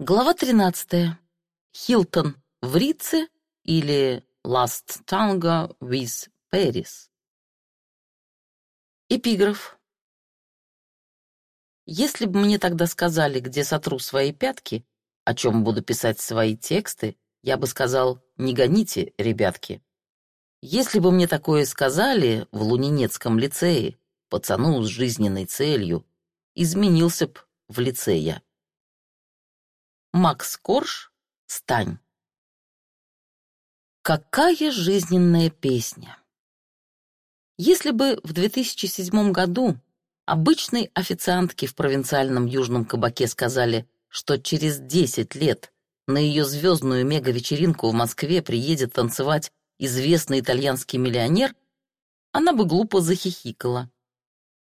Глава 13. Хилтон в Рице или Last Tango with Paris. Эпиграф. Если бы мне тогда сказали, где сотру свои пятки, о чем буду писать свои тексты, я бы сказал, не гоните, ребятки. Если бы мне такое сказали в Лунинецком лицее, пацану с жизненной целью, изменился б в лице я. Макс Корж «Стань». Какая жизненная песня! Если бы в 2007 году обычной официантке в провинциальном южном кабаке сказали, что через 10 лет на ее звездную мега-вечеринку в Москве приедет танцевать известный итальянский миллионер, она бы глупо захихикала.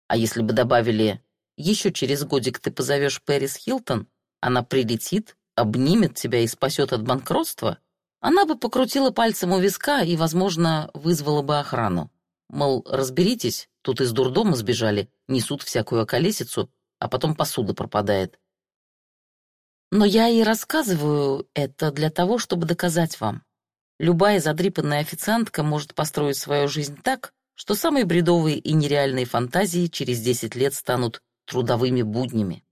А если бы добавили «Еще через годик ты позовешь Пэрис Хилтон», она прилетит, обнимет тебя и спасет от банкротства, она бы покрутила пальцем у виска и, возможно, вызвала бы охрану. Мол, разберитесь, тут из дурдома сбежали, несут всякую околесицу, а потом посуда пропадает. Но я и рассказываю это для того, чтобы доказать вам. Любая задрипанная официантка может построить свою жизнь так, что самые бредовые и нереальные фантазии через 10 лет станут трудовыми буднями.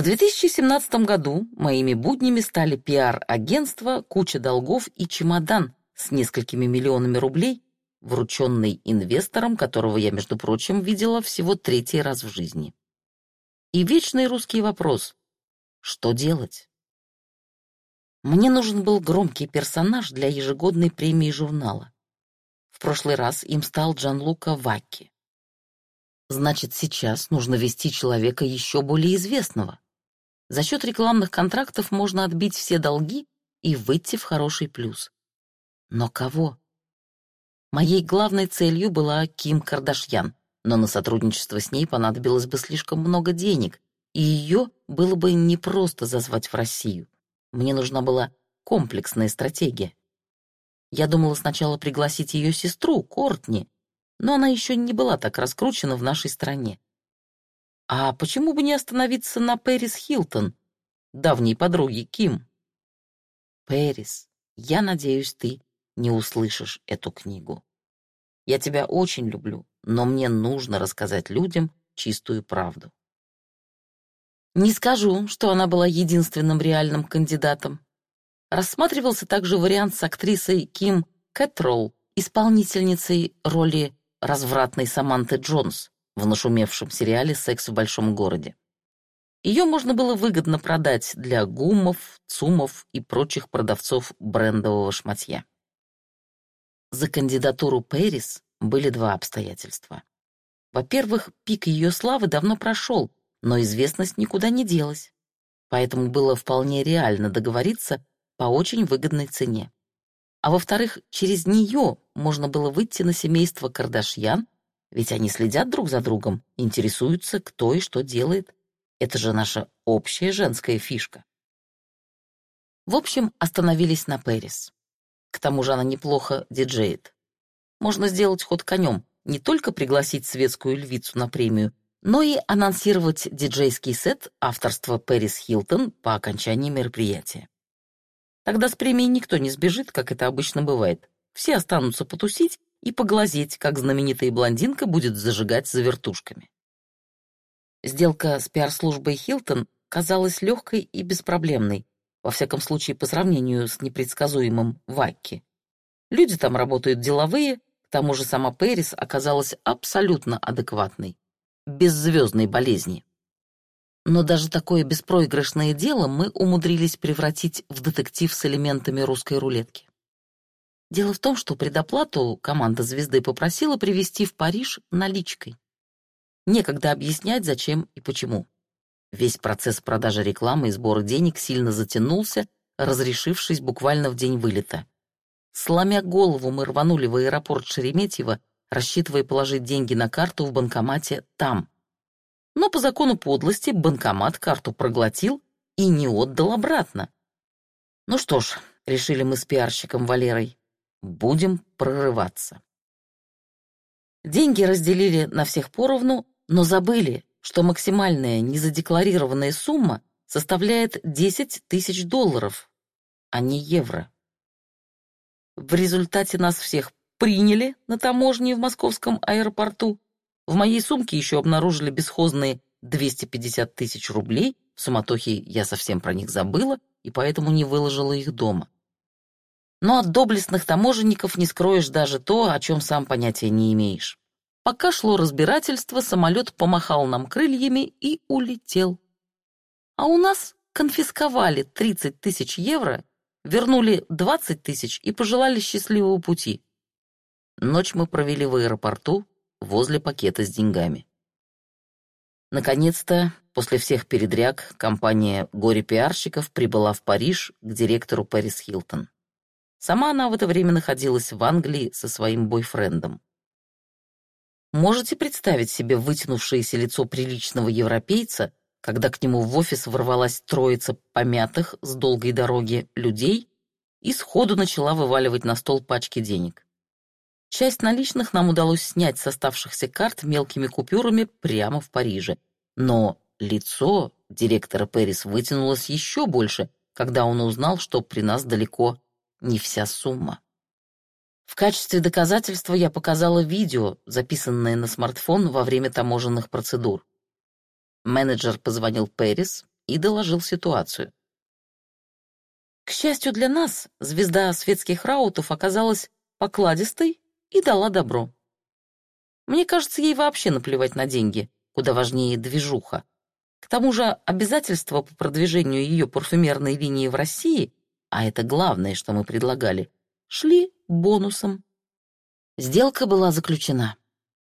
В 2017 году моими буднями стали пиар-агентство, куча долгов и чемодан с несколькими миллионами рублей, врученный инвестором, которого я, между прочим, видела всего третий раз в жизни. И вечный русский вопрос — что делать? Мне нужен был громкий персонаж для ежегодной премии журнала. В прошлый раз им стал Джанлука Вакки. Значит, сейчас нужно вести человека еще более известного. За счет рекламных контрактов можно отбить все долги и выйти в хороший плюс. Но кого? Моей главной целью была Ким Кардашьян, но на сотрудничество с ней понадобилось бы слишком много денег, и ее было бы непросто зазвать в Россию. Мне нужна была комплексная стратегия. Я думала сначала пригласить ее сестру, Кортни, но она еще не была так раскручена в нашей стране. А почему бы не остановиться на Пэрис Хилтон, давней подруге Ким? Пэрис, я надеюсь, ты не услышишь эту книгу. Я тебя очень люблю, но мне нужно рассказать людям чистую правду. Не скажу, что она была единственным реальным кандидатом. Рассматривался также вариант с актрисой Ким Кэтролл, исполнительницей роли развратной Саманты Джонс в нашумевшем сериале «Секс в большом городе». Ее можно было выгодно продать для гумов, цумов и прочих продавцов брендового шматья. За кандидатуру Пэрис были два обстоятельства. Во-первых, пик ее славы давно прошел, но известность никуда не делась, поэтому было вполне реально договориться по очень выгодной цене. А во-вторых, через нее можно было выйти на семейство Кардашьян ведь они следят друг за другом, интересуются, кто и что делает. Это же наша общая женская фишка. В общем, остановились на Пэрис. К тому же она неплохо диджеет. Можно сделать ход конем, не только пригласить светскую львицу на премию, но и анонсировать диджейский сет авторства Пэрис Хилтон по окончании мероприятия. Тогда с премией никто не сбежит, как это обычно бывает. Все останутся потусить и поглазеть, как знаменитая блондинка будет зажигать за вертушками. Сделка с пиар-службой Хилтон казалась легкой и беспроблемной, во всяком случае по сравнению с непредсказуемым Вакки. Люди там работают деловые, к тому же сама Пэрис оказалась абсолютно адекватной, без звездной болезни. Но даже такое беспроигрышное дело мы умудрились превратить в детектив с элементами русской рулетки. Дело в том, что предоплату команда «Звезды» попросила привезти в Париж наличкой. Некогда объяснять, зачем и почему. Весь процесс продажи рекламы и сбора денег сильно затянулся, разрешившись буквально в день вылета. Сломя голову, мы рванули в аэропорт Шереметьево, рассчитывая положить деньги на карту в банкомате там. Но по закону подлости банкомат карту проглотил и не отдал обратно. Ну что ж, решили мы с пиарщиком Валерой, Будем прорываться. Деньги разделили на всех поровну, но забыли, что максимальная незадекларированная сумма составляет 10 тысяч долларов, а не евро. В результате нас всех приняли на таможне в московском аэропорту. В моей сумке еще обнаружили бесхозные 250 тысяч рублей. В суматохе я совсем про них забыла и поэтому не выложила их дома. Но от доблестных таможенников не скроешь даже то, о чем сам понятия не имеешь. Пока шло разбирательство, самолет помахал нам крыльями и улетел. А у нас конфисковали 30 тысяч евро вернули 20 тысяч и пожелали счастливого пути. Ночь мы провели в аэропорту возле пакета с деньгами. Наконец-то, после всех передряг, компания горе-пиарщиков прибыла в Париж к директору Пэрис Хилтон. Сама она в это время находилась в Англии со своим бойфрендом. Можете представить себе вытянувшееся лицо приличного европейца, когда к нему в офис ворвалась троица помятых с долгой дороги людей и сходу начала вываливать на стол пачки денег. Часть наличных нам удалось снять с оставшихся карт мелкими купюрами прямо в Париже. Но лицо директора Пэрис вытянулось еще больше, когда он узнал, что при нас далеко не вся сумма. В качестве доказательства я показала видео, записанное на смартфон во время таможенных процедур. Менеджер позвонил Пэрис и доложил ситуацию. К счастью для нас, звезда светских раутов оказалась покладистой и дала добро. Мне кажется, ей вообще наплевать на деньги, куда важнее движуха. К тому же обязательства по продвижению ее парфюмерной линии в России, а это главное, что мы предлагали, шли бонусом. Сделка была заключена.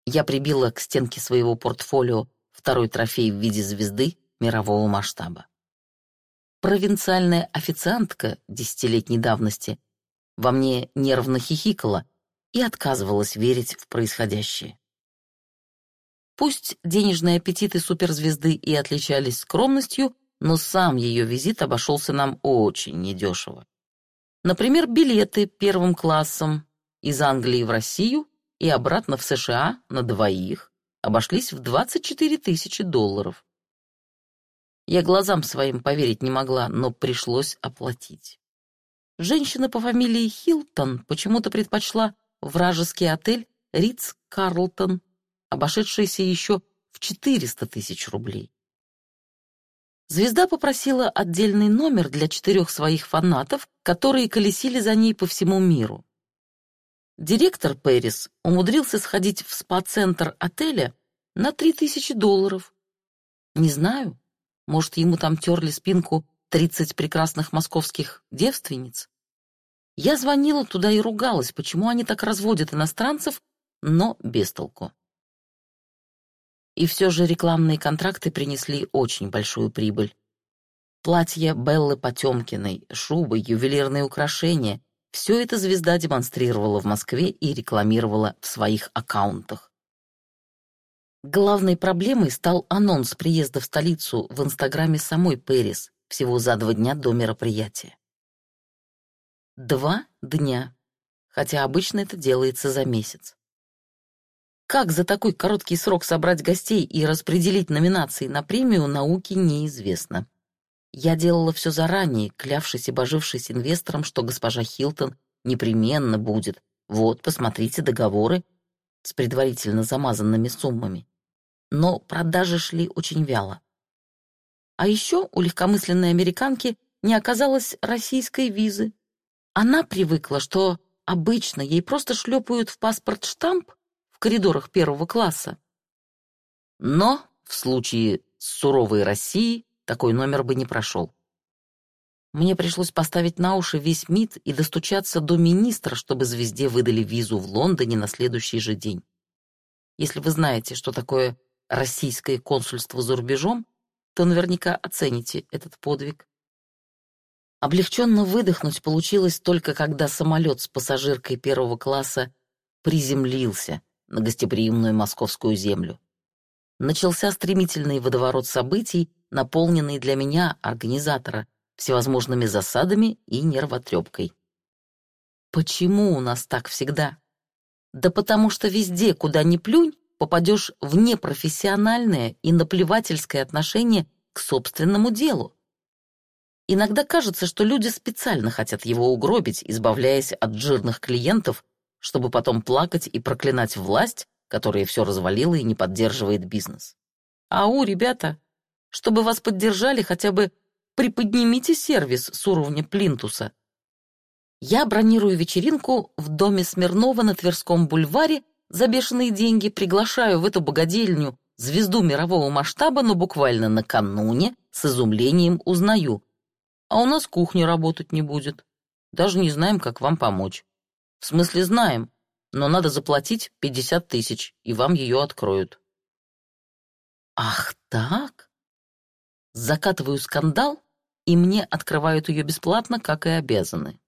Я прибила к стенке своего портфолио второй трофей в виде звезды мирового масштаба. Провинциальная официантка десятилетней давности во мне нервно хихикала и отказывалась верить в происходящее. Пусть денежные аппетиты суперзвезды и отличались скромностью, но сам ее визит обошелся нам очень недешево. Например, билеты первым классом из Англии в Россию и обратно в США на двоих обошлись в 24 тысячи долларов. Я глазам своим поверить не могла, но пришлось оплатить. Женщина по фамилии Хилтон почему-то предпочла вражеский отель Ритц Карлтон, обошедшийся еще в 400 тысяч рублей. Звезда попросила отдельный номер для четырех своих фанатов, которые колесили за ней по всему миру. Директор Пэрис умудрился сходить в спа-центр отеля на три тысячи долларов. Не знаю, может, ему там терли спинку тридцать прекрасных московских девственниц? Я звонила туда и ругалась, почему они так разводят иностранцев, но без толку. И все же рекламные контракты принесли очень большую прибыль. Платья Беллы Потемкиной, шубы, ювелирные украшения все это звезда демонстрировала в Москве и рекламировала в своих аккаунтах. Главной проблемой стал анонс приезда в столицу в инстаграме самой Пэрис всего за два дня до мероприятия. Два дня, хотя обычно это делается за месяц. Как за такой короткий срок собрать гостей и распределить номинации на премию науки неизвестно. Я делала все заранее, клявшись и божившись инвесторам, что госпожа Хилтон непременно будет. Вот, посмотрите договоры с предварительно замазанными суммами. Но продажи шли очень вяло. А еще у легкомысленной американки не оказалось российской визы. Она привыкла, что обычно ей просто шлепают в паспорт штамп в коридорах первого класса. Но в случае с суровой Россией такой номер бы не прошел. Мне пришлось поставить на уши весь МИД и достучаться до министра, чтобы звезде выдали визу в Лондоне на следующий же день. Если вы знаете, что такое российское консульство за рубежом, то наверняка оцените этот подвиг. Облегченно выдохнуть получилось только когда самолет с пассажиркой первого класса приземлился на гостеприимную московскую землю. Начался стремительный водоворот событий, наполненный для меня, организатора, всевозможными засадами и нервотрепкой. Почему у нас так всегда? Да потому что везде, куда ни плюнь, попадешь в непрофессиональное и наплевательское отношение к собственному делу, Иногда кажется, что люди специально хотят его угробить, избавляясь от жирных клиентов, чтобы потом плакать и проклинать власть, которая все развалила и не поддерживает бизнес. Ау, ребята, чтобы вас поддержали, хотя бы приподнимите сервис с уровня плинтуса. Я бронирую вечеринку в доме Смирнова на Тверском бульваре за бешеные деньги, приглашаю в эту богадельню звезду мирового масштаба, но буквально накануне с изумлением узнаю. А у нас кухня работать не будет. Даже не знаем, как вам помочь. В смысле знаем, но надо заплатить 50 тысяч, и вам ее откроют. Ах так? Закатываю скандал, и мне открывают ее бесплатно, как и обязаны.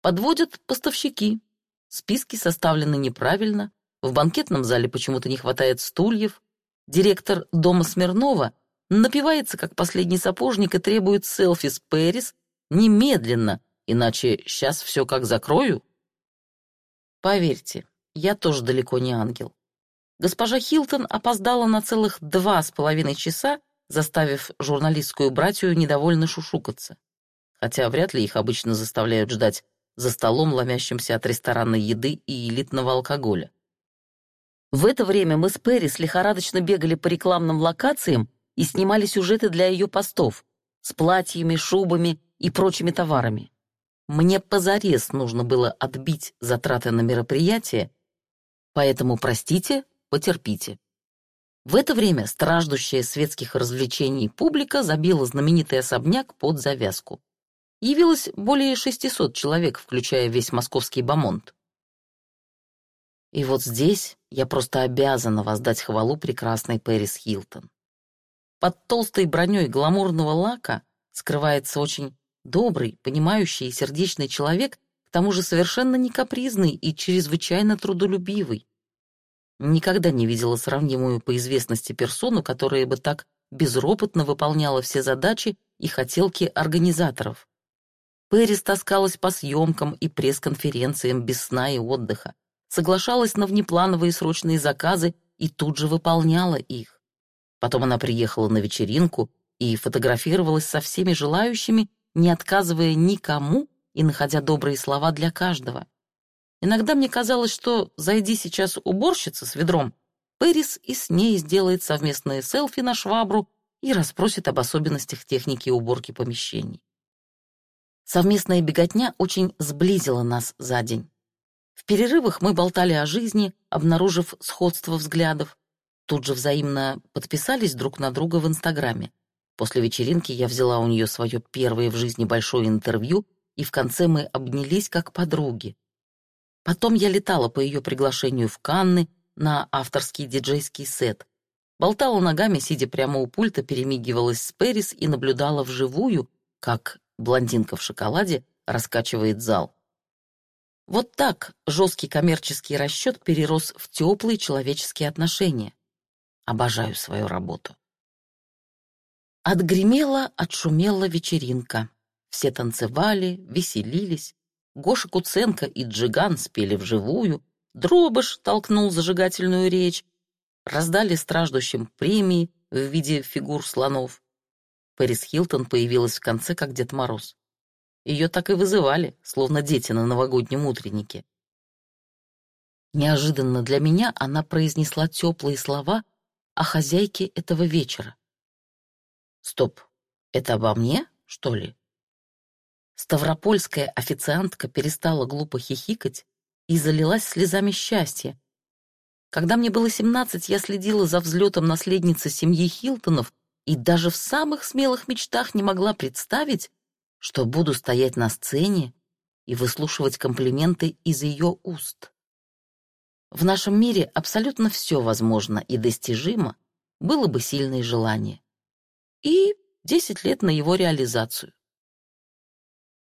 Подводят поставщики. Списки составлены неправильно, в банкетном зале почему-то не хватает стульев. Директор дома Смирнова напивается, как последний сапожник, и требует селфи с Пэрис немедленно, иначе сейчас все как закрою. Поверьте, я тоже далеко не ангел. Госпожа Хилтон опоздала на целых два с половиной часа, заставив журналистскую братью недовольно шушукаться. Хотя вряд ли их обычно заставляют ждать за столом, ломящимся от ресторанной еды и элитного алкоголя. В это время мы с Пэрис лихорадочно бегали по рекламным локациям и снимали сюжеты для ее постов с платьями, шубами и прочими товарами. Мне позарез нужно было отбить затраты на мероприятие, поэтому простите, потерпите. В это время страждущая светских развлечений публика забила знаменитый особняк под завязку. Явилось более 600 человек, включая весь московский бомонд. И вот здесь я просто обязана воздать хвалу прекрасной Пэрис Хилтон. Под толстой броней гламурного лака скрывается очень добрый, понимающий и сердечный человек, к тому же совершенно не капризный и чрезвычайно трудолюбивый. Никогда не видела сравнимую по известности персону, которая бы так безропотно выполняла все задачи и хотелки организаторов. Пэрис таскалась по съемкам и пресс-конференциям без сна и отдыха, соглашалась на внеплановые срочные заказы и тут же выполняла их. Потом она приехала на вечеринку и фотографировалась со всеми желающими, не отказывая никому и находя добрые слова для каждого. Иногда мне казалось, что зайди сейчас уборщица с ведром, Пэрис и с ней сделает совместное селфи на швабру и расспросит об особенностях техники уборки помещений. Совместная беготня очень сблизила нас за день. В перерывах мы болтали о жизни, обнаружив сходство взглядов. Тут же взаимно подписались друг на друга в Инстаграме. После вечеринки я взяла у нее свое первое в жизни большое интервью, и в конце мы обнялись как подруги. Потом я летала по ее приглашению в Канны на авторский диджейский сет. Болтала ногами, сидя прямо у пульта, перемигивалась с Пэрис и наблюдала вживую, как блондинка в шоколаде раскачивает зал. Вот так жесткий коммерческий расчет перерос в теплые человеческие отношения. Обожаю свою работу. Отгремела, отшумела вечеринка. Все танцевали, веселились. Гоша Куценко и Джиган спели вживую. Дробыш толкнул зажигательную речь. Раздали страждущим премии в виде фигур слонов. Пэрис Хилтон появилась в конце, как Дед Мороз. Ее так и вызывали, словно дети на новогоднем утреннике. Неожиданно для меня она произнесла теплые слова о хозяйке этого вечера. Стоп, это обо мне, что ли? Ставропольская официантка перестала глупо хихикать и залилась слезами счастья. Когда мне было семнадцать, я следила за взлетом наследницы семьи Хилтонов и даже в самых смелых мечтах не могла представить, что буду стоять на сцене и выслушивать комплименты из ее уст. В нашем мире абсолютно все возможно и достижимо, было бы сильное желание. И 10 лет на его реализацию.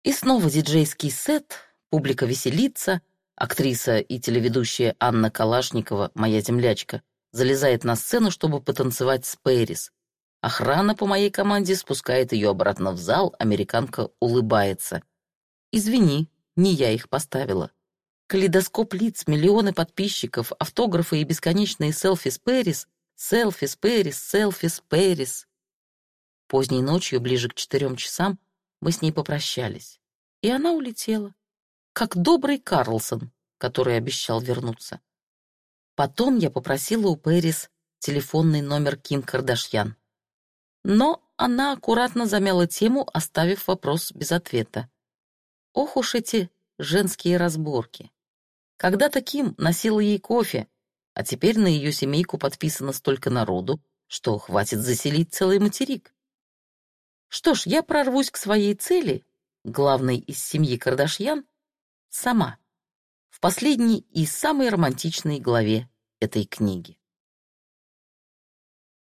И снова диджейский сет, публика веселится, актриса и телеведущая Анна Калашникова, моя землячка, залезает на сцену, чтобы потанцевать с Пэрис, Охрана по моей команде спускает ее обратно в зал, американка улыбается. «Извини, не я их поставила». Калейдоскоп лиц, миллионы подписчиков, автографы и бесконечные селфи с Пэрис, селфи с Пэрис, селфи с Пэрис. Поздней ночью, ближе к четырем часам, мы с ней попрощались. И она улетела, как добрый Карлсон, который обещал вернуться. Потом я попросила у Пэрис телефонный номер Ким Кардашьян. Но она аккуратно замяла тему, оставив вопрос без ответа. Ох уж эти женские разборки. Когда-то Ким носила ей кофе, а теперь на ее семейку подписано столько народу, что хватит заселить целый материк. Что ж, я прорвусь к своей цели, главной из семьи Кардашьян, сама, в последней и самой романтичной главе этой книги.